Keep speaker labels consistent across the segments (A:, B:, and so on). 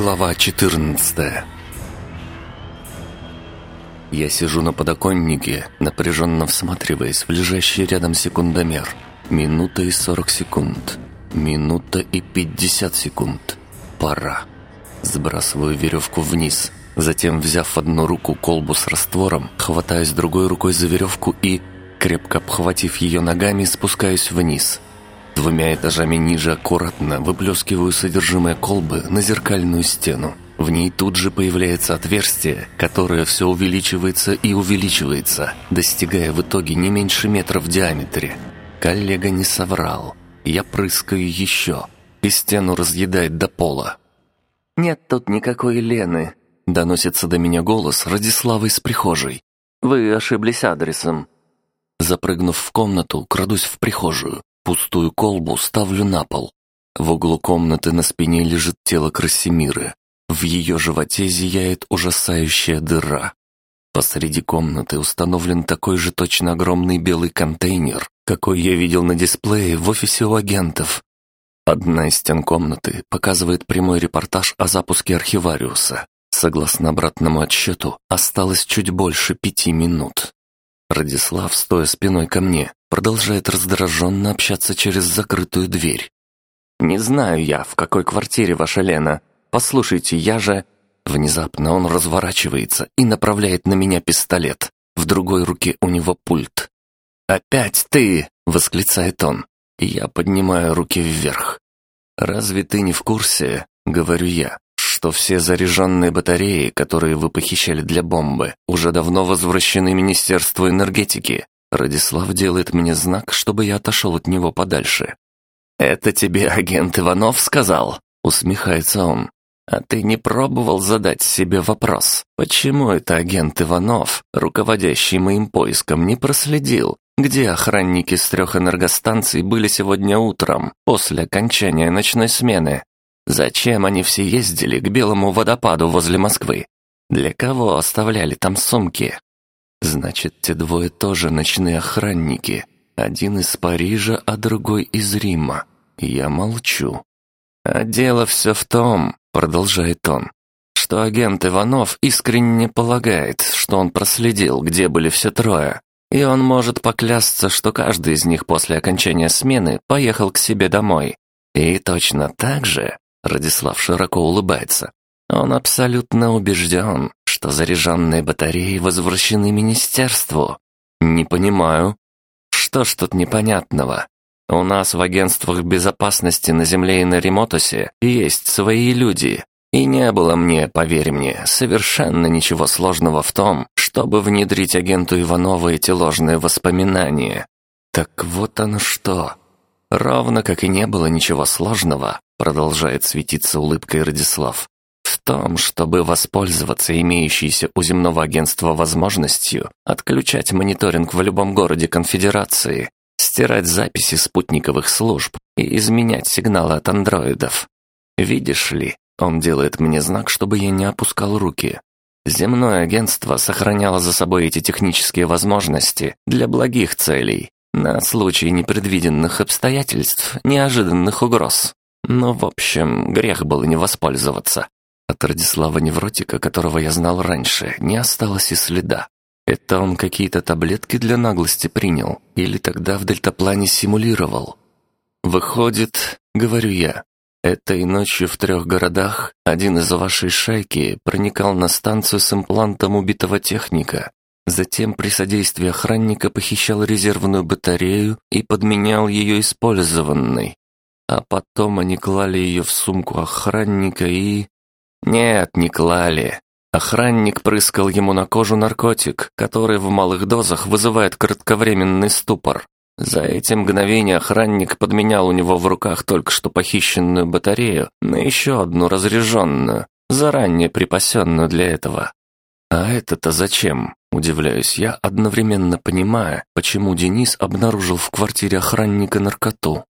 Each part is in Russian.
A: Глава 14 Я сижу на подоконнике, напряженно всматриваясь в лежащий рядом секундомер. Минута и 40 секунд. Минута и 50 секунд. Пора. Сбрасываю веревку вниз. Затем, взяв в одну руку колбу с раствором, хватаюсь другой рукой за веревку и, крепко обхватив ее ногами, спускаюсь вниз – Двумя этажами ниже аккуратно выплескиваю содержимое колбы на зеркальную стену. В ней тут же появляется отверстие, которое все увеличивается и увеличивается, достигая в итоге не меньше метра в диаметре. Коллега не соврал. Я прыскаю еще, и стену разъедает до пола.
B: «Нет тут никакой Лены», — доносится до меня голос Радиславы из прихожей. «Вы ошиблись адресом».
A: Запрыгнув в комнату, крадусь в прихожую. Пустую колбу ставлю на пол. В углу комнаты на спине лежит тело Красимиры. В ее животе зияет ужасающая дыра. Посреди комнаты установлен такой же точно огромный белый контейнер, какой я видел на дисплее в офисе у агентов. Одна из стен комнаты показывает прямой репортаж о запуске архивариуса. Согласно обратному отсчету, осталось чуть больше пяти минут. Радислав, стоя спиной ко мне, продолжает раздраженно общаться через закрытую дверь.
B: «Не знаю я, в какой квартире ваша Лена. Послушайте, я же...»
A: Внезапно он разворачивается и направляет на меня пистолет. В другой руке у него пульт. «Опять ты!» — восклицает он. Я поднимаю руки вверх. «Разве ты не в курсе?» — говорю я что все заряженные батареи, которые вы похищали для бомбы, уже давно возвращены Министерству энергетики. Радислав делает мне знак, чтобы я отошел от него подальше. «Это тебе агент Иванов сказал?» — усмехается он. «А ты не пробовал задать себе вопрос, почему это агент Иванов, руководящий моим поиском, не проследил, где охранники с трех энергостанций были сегодня утром, после окончания ночной смены? Зачем они все ездили к белому водопаду возле Москвы? Для кого оставляли там сумки? Значит, те двое тоже ночные охранники. Один из Парижа, а другой из Рима. Я молчу. А дело все в том, продолжает он, что агент Иванов искренне полагает, что он проследил, где были все трое. И он может поклясться, что каждый из них после окончания смены поехал к себе домой. И точно так же Радислав широко улыбается. Он абсолютно убежден, что заряженные батареи возвращены министерству. Не понимаю. Что ж тут непонятного? У нас в агентствах безопасности на Земле и на Ремотусе есть свои люди. И не было мне, поверь мне, совершенно ничего сложного в том, чтобы внедрить агенту Иванова эти ложные воспоминания. Так вот оно что. Ровно как и не было ничего сложного, продолжает светиться улыбкой Радислав, в том, чтобы воспользоваться имеющейся у земного агентства возможностью отключать мониторинг в любом городе конфедерации, стирать записи спутниковых служб и изменять сигналы от андроидов. Видишь ли, он делает мне знак, чтобы я не опускал руки. Земное агентство сохраняло за собой эти технические возможности для благих целей, на случай непредвиденных обстоятельств, неожиданных угроз. Но, в общем, грех было не воспользоваться. От Радислава Невротика, которого я знал раньше, не осталось и следа. Это он какие-то таблетки для наглости принял? Или тогда в дельтаплане симулировал? Выходит, говорю я, этой ночью в трех городах один из вашей шайки проникал на станцию с имплантом убитого техника Затем при содействии охранника похищал резервную батарею и подменял ее использованной. А потом они клали ее в сумку охранника и... Нет, не клали. Охранник прыскал ему на кожу наркотик, который в малых дозах вызывает кратковременный ступор. За эти мгновения охранник подменял у него в руках только что похищенную батарею на еще одну разряженную, заранее припасенную для этого. А это-то зачем? Удивляюсь я, одновременно понимая, почему Денис обнаружил в квартире охранника наркоту.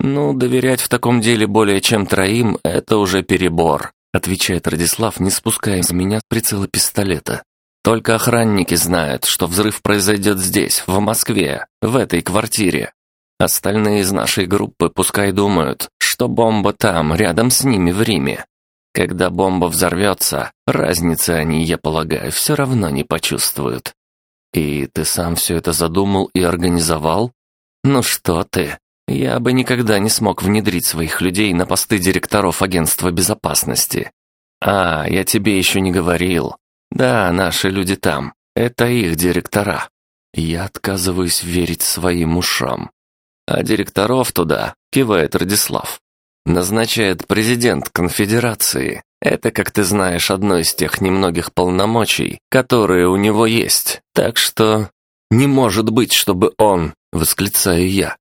A: «Ну, доверять в таком деле более чем троим — это уже перебор», отвечает Радислав, не спуская с меня прицела пистолета. «Только охранники знают, что взрыв произойдет здесь, в Москве, в этой квартире. Остальные из нашей группы пускай думают, что бомба там, рядом с ними в Риме. Когда бомба взорвется, разницы они, я полагаю, все равно не почувствуют. И ты сам все это задумал и организовал? Ну что ты, я бы никогда не смог внедрить своих людей на посты директоров агентства безопасности. А, я тебе еще не говорил. Да, наши люди там. Это их директора. Я отказываюсь верить своим ушам. А директоров туда, кивает Радислав, назначает президент конфедерации. Это, как ты знаешь, одно из тех немногих полномочий, которые у него есть. Так что не может быть, чтобы он, восклицаю я.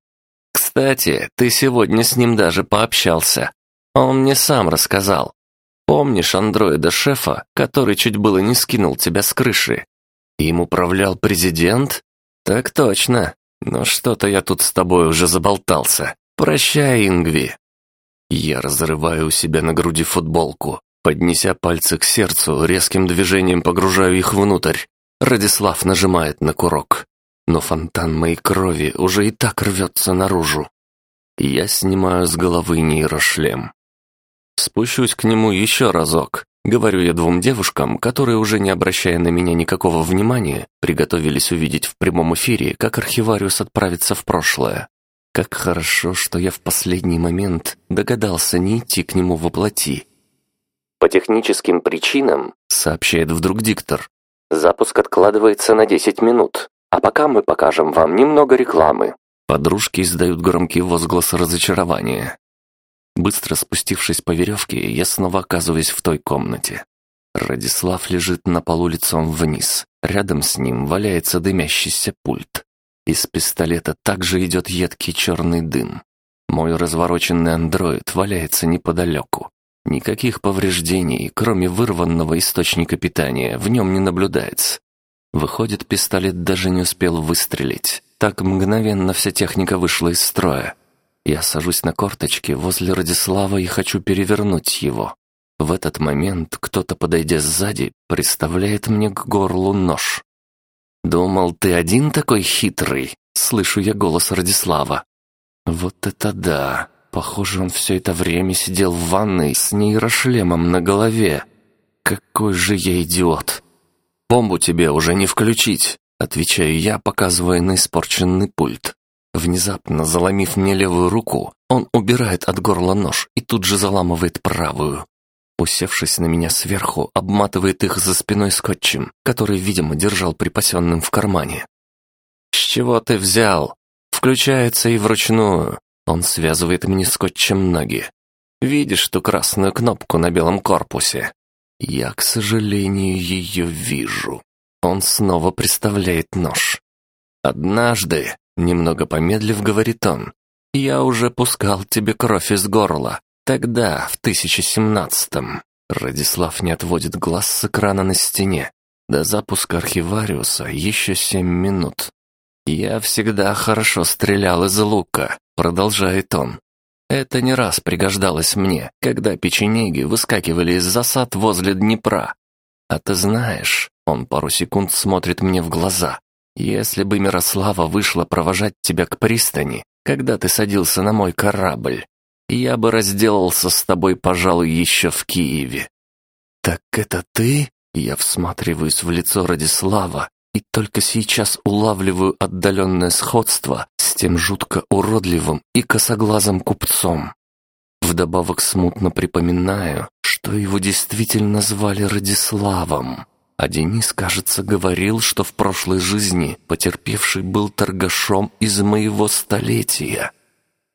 A: Кстати, ты сегодня с ним даже пообщался. Он мне сам рассказал. Помнишь андроида-шефа, который чуть было не скинул тебя с крыши? Им управлял президент? Так точно. Но что-то я тут с тобой уже заболтался. Прощай, Ингви. Я разрываю у себя на груди футболку. Поднеся пальцы к сердцу, резким движением погружаю их внутрь. Радислав нажимает на курок. Но фонтан моей крови уже и так рвется наружу. Я снимаю с головы нейрошлем. Спущусь к нему еще разок. Говорю я двум девушкам, которые, уже не обращая на меня никакого внимания, приготовились увидеть в прямом эфире, как архивариус отправится в прошлое. Как хорошо, что я в последний момент догадался не идти к нему воплоти.
B: По техническим причинам,
A: сообщает вдруг диктор,
B: запуск откладывается на 10 минут, а пока мы покажем вам немного рекламы.
A: Подружки издают громкий возглас разочарования. Быстро спустившись по веревке, я снова оказываюсь в той комнате. Радислав лежит на полу лицом вниз. Рядом с ним валяется дымящийся пульт. Из пистолета также идет едкий черный дым. Мой развороченный андроид валяется неподалеку. Никаких повреждений, кроме вырванного источника питания, в нем не наблюдается. Выходит, пистолет даже не успел выстрелить. Так мгновенно вся техника вышла из строя. Я сажусь на корточки возле Радислава и хочу перевернуть его. В этот момент кто-то, подойдя сзади, приставляет мне к горлу нож. «Думал, ты один такой хитрый?» — слышу я голос Радислава. «Вот это да! Похоже, он все это время сидел в ванной с нейрошлемом на голове. Какой же я идиот!» «Бомбу тебе уже не включить!» — отвечаю я, показывая на испорченный пульт. Внезапно заломив мне левую руку, он убирает от горла нож и тут же заламывает правую. Усевшись на меня сверху, обматывает их за спиной скотчем, который, видимо, держал припасенным в кармане. «С чего ты взял?» Включается и вручную. Он связывает мне скотчем ноги. «Видишь ту красную кнопку на белом корпусе?» Я, к сожалению, ее вижу. Он снова приставляет нож. «Однажды Немного помедлив, говорит он. «Я уже пускал тебе кровь из горла. Тогда, в 1017-м». Радислав не отводит глаз с экрана на стене. До запуска архивариуса еще семь минут. «Я всегда хорошо стрелял из лука», — продолжает он. «Это не раз пригождалось мне, когда печенеги выскакивали из засад возле Днепра. А ты знаешь...» — он пару секунд смотрит мне в глаза. Если бы Мирослава вышла провожать тебя к пристани, когда ты садился на мой корабль, я бы разделался с тобой, пожалуй, еще в Киеве. Так это ты? Я всматриваюсь в лицо Радислава и только сейчас улавливаю отдаленное сходство с тем жутко уродливым и косоглазым купцом. Вдобавок смутно припоминаю, что его действительно звали Радиславом. А Денис, кажется, говорил, что в прошлой жизни потерпевший был торгашом из моего столетия.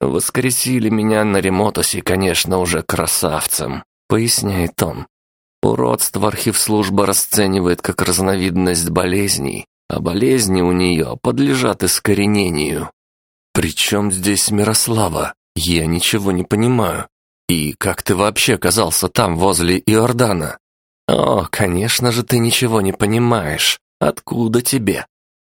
A: «Воскресили меня на Ремотосе, конечно, уже красавцем», — поясняет он. Уродство архивслужба расценивает как разновидность болезней, а болезни у нее подлежат искоренению. «Причем здесь Мирослава? Я ничего не понимаю. И как ты вообще оказался там, возле Иордана?» «О, конечно же, ты ничего не понимаешь. Откуда тебе?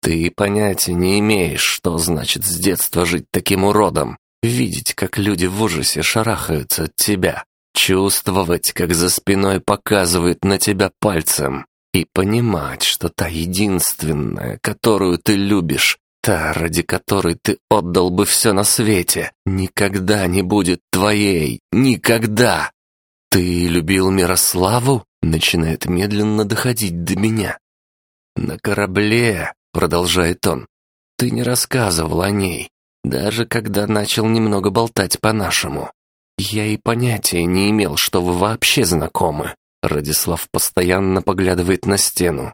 A: Ты понятия не имеешь, что значит с детства жить таким уродом, видеть, как люди в ужасе шарахаются от тебя, чувствовать, как за спиной показывают на тебя пальцем, и понимать, что та единственная, которую ты любишь, та, ради которой ты отдал бы все на свете, никогда не будет твоей, никогда!» «Ты любил Мирославу?» — начинает медленно доходить до меня. «На корабле», — продолжает он, — «ты не рассказывал о ней, даже когда начал немного болтать по-нашему. Я и понятия не имел, что вы вообще знакомы». Радислав постоянно поглядывает на стену.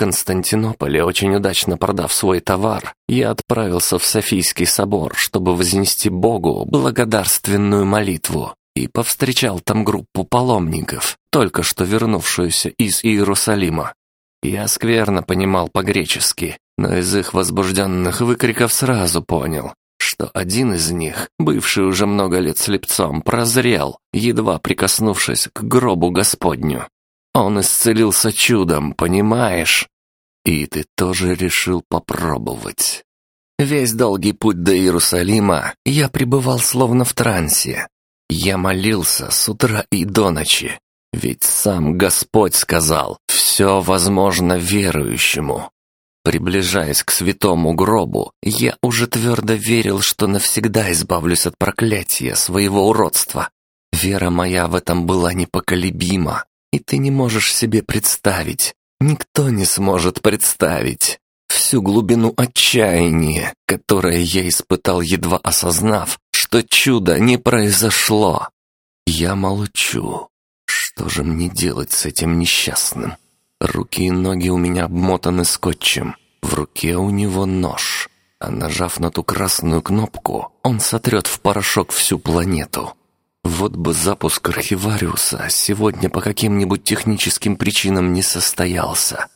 A: Константинополе, очень удачно продав свой товар, я отправился в Софийский собор, чтобы вознести Богу благодарственную молитву и повстречал там группу паломников, только что вернувшуюся из Иерусалима. Я скверно понимал по-гречески, но из их возбужденных выкриков сразу понял, что один из них, бывший уже много лет слепцом, прозрел, едва прикоснувшись к гробу Господню. Он исцелился чудом, понимаешь? И ты тоже решил попробовать. Весь долгий путь до Иерусалима я пребывал словно в трансе. Я молился с утра и до ночи, ведь сам Господь сказал «все возможно верующему». Приближаясь к святому гробу, я уже твердо верил, что навсегда избавлюсь от проклятия своего уродства. Вера моя в этом была непоколебима, и ты не можешь себе представить, никто не сможет представить всю глубину отчаяния, которое я испытал, едва осознав, что чудо не произошло. Я молчу. Что же мне делать с этим несчастным? Руки и ноги у меня обмотаны скотчем. В руке у него нож. А нажав на ту красную кнопку, он сотрет в порошок всю планету. Вот бы запуск архивариуса сегодня по каким-нибудь техническим причинам не состоялся.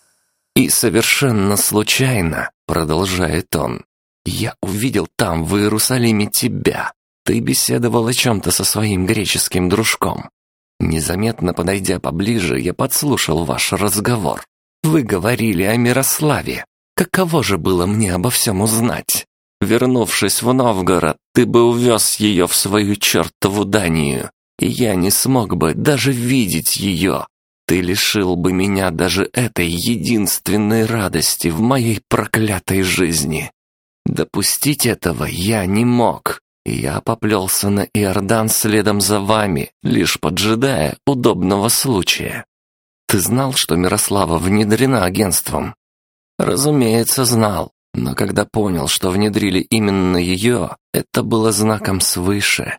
A: И совершенно случайно, продолжает он, я увидел там, в Иерусалиме, тебя. Ты беседовал о чем-то со своим греческим дружком. Незаметно подойдя поближе, я подслушал ваш разговор. Вы говорили о Мирославе. Каково же было мне обо всем узнать? Вернувшись в Новгород, ты бы увез ее в свою чертову Данию, и я не смог бы даже видеть ее. Ты лишил бы меня даже этой единственной радости в моей проклятой жизни. Допустить этого я не мог. Я поплелся на Иордан следом за вами, лишь поджидая удобного случая. Ты знал, что Мирослава внедрена агентством? Разумеется, знал. Но когда понял, что внедрили именно ее, это было знаком свыше.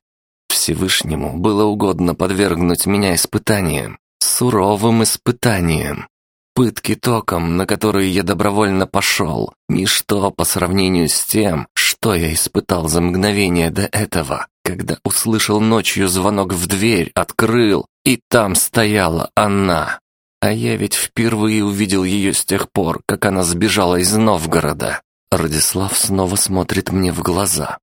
A: Всевышнему было угодно подвергнуть меня испытаниям, суровым испытаниям. Пытки током, на которые я добровольно пошел, ничто по сравнению с тем, что я испытал за мгновение до этого, когда услышал ночью звонок в дверь, открыл, и там стояла она. А я ведь впервые увидел ее с тех пор, как она сбежала из Новгорода. Радислав снова смотрит мне в глаза.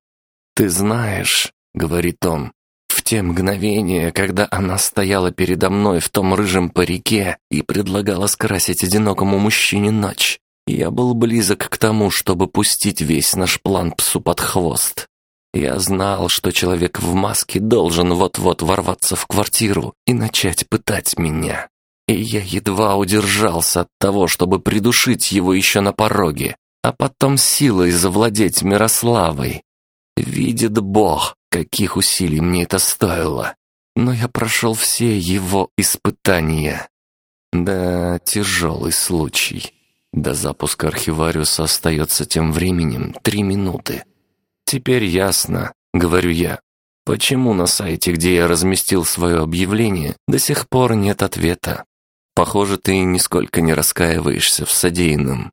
A: «Ты знаешь», — говорит он, в те мгновения, когда она стояла передо мной в том рыжем парике и предлагала скрасить одинокому мужчине ночь, я был близок к тому, чтобы пустить весь наш план псу под хвост. Я знал, что человек в маске должен вот-вот ворваться в квартиру и начать пытать меня. И я едва удержался от того, чтобы придушить его еще на пороге, а потом силой завладеть Мирославой. Видит Бог, каких усилий мне это стоило. Но я прошел все его испытания. Да, тяжелый случай. До запуска архивариуса остается тем временем три минуты. Теперь ясно, говорю я, почему на сайте, где я разместил свое объявление, до сих пор нет ответа. Похоже, ты нисколько не раскаиваешься в содеянном.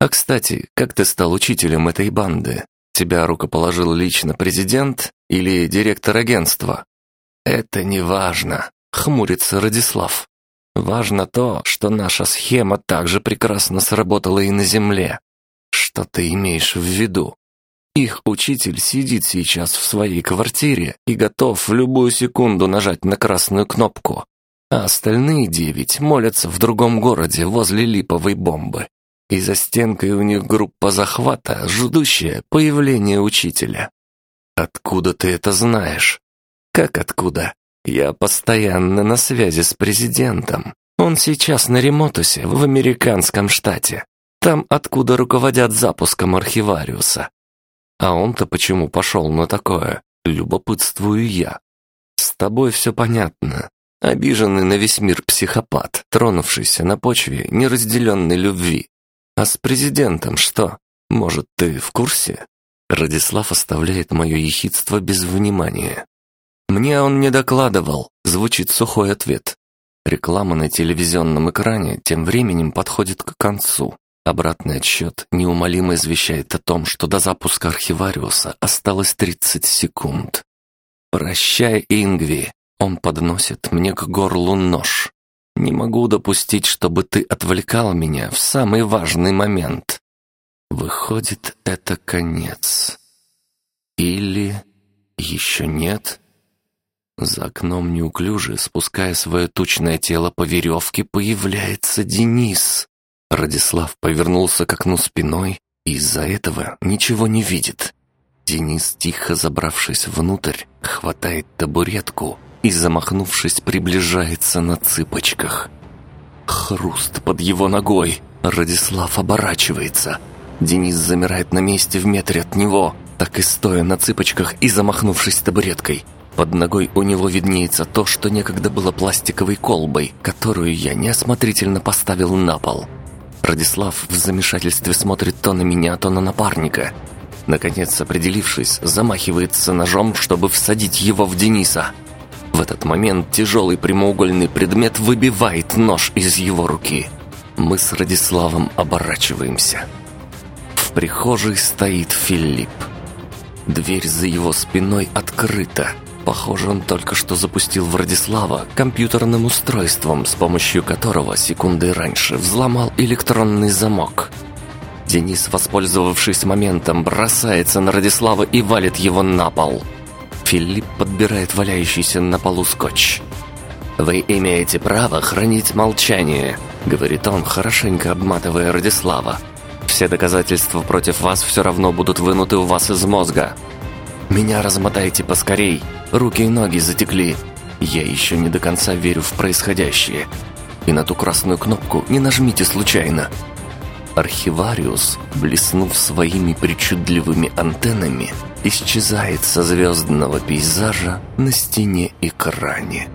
A: А кстати, как ты стал учителем этой банды? Тебя рукоположил лично президент или директор агентства? Это не важно, хмурится Радислав. Важно то, что наша схема также прекрасно сработала и на Земле. Что ты имеешь в виду? Их учитель сидит сейчас в своей квартире и готов в любую секунду нажать на красную кнопку, а остальные девять молятся в другом городе возле липовой бомбы и за стенкой у них группа захвата, ждущая появления учителя. Откуда ты это знаешь? Как откуда? Я постоянно на связи с президентом. Он сейчас на Ремотусе в американском штате. Там, откуда руководят запуском архивариуса. А он-то почему пошел на такое? Любопытствую я. С тобой все понятно. Обиженный на весь мир психопат, тронувшийся на почве неразделенной любви. А с президентом что? Может, ты в курсе? Радислав оставляет мое ехидство без внимания. Мне он не докладывал, звучит сухой ответ. Реклама на телевизионном экране тем временем подходит к концу. Обратный отсчет неумолимо извещает о том, что до запуска архивариуса осталось 30 секунд. «Прощай, Ингви!» Он подносит мне к горлу нож. «Не могу допустить, чтобы ты отвлекал меня в самый важный момент». Выходит, это конец. Или еще нет? За окном неуклюже, спуская свое тучное тело по веревке, появляется Денис. Радислав повернулся к окну спиной и из-за этого ничего не видит. Денис, тихо забравшись внутрь, хватает табуретку и, замахнувшись, приближается на цыпочках. Хруст под его ногой. Радислав оборачивается. Денис замирает на месте в метре от него, так и стоя на цыпочках и замахнувшись табуреткой. Под ногой у него виднеется то, что некогда было пластиковой колбой, которую я неосмотрительно поставил на пол. Радислав в замешательстве смотрит то на меня, то на напарника. Наконец, определившись, замахивается ножом, чтобы всадить его в Дениса. В этот момент тяжелый прямоугольный предмет выбивает нож из его руки. Мы с Радиславом оборачиваемся. В прихожей стоит Филипп. Дверь за его спиной открыта. Похоже, он только что запустил Владислава компьютерным устройством, с помощью которого секунды раньше взломал электронный замок. Денис, воспользовавшись моментом, бросается на Радислава и валит его на пол. Филипп подбирает валяющийся на полу скотч. «Вы имеете право хранить молчание», — говорит он, хорошенько обматывая Радислава. «Все доказательства против вас все равно будут вынуты у вас из мозга. Меня размотайте поскорей, руки и ноги затекли. Я еще не до конца верю в происходящее. И на ту красную кнопку не нажмите случайно. Архивариус, блеснув своими причудливыми антеннами, исчезает со звездного пейзажа на стене экране.